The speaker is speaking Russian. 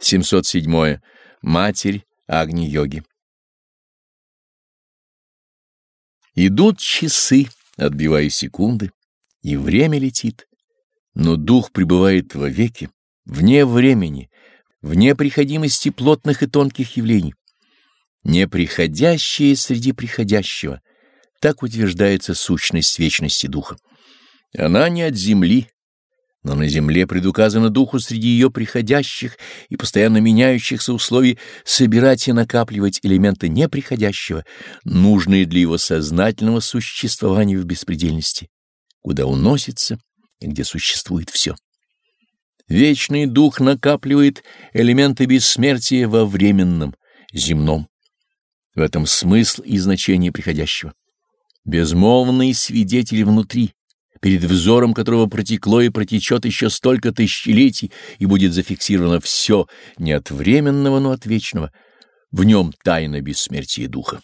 707. Матерь Агни-йоги. Идут часы, отбивая секунды, и время летит, но дух пребывает вовеки, вне времени, вне приходимости плотных и тонких явлений. Неприходящее среди приходящего — так утверждается сущность вечности духа. Она не от земли, но на земле предуказано духу среди ее приходящих и постоянно меняющихся условий собирать и накапливать элементы неприходящего, нужные для его сознательного существования в беспредельности, куда уносится и где существует все. Вечный дух накапливает элементы бессмертия во временном, земном. В этом смысл и значение приходящего. Безмолвные свидетели внутри, перед взором которого протекло и протечет еще столько тысячелетий, и будет зафиксировано все не от временного, но от вечного. В нем тайна бессмертия духа.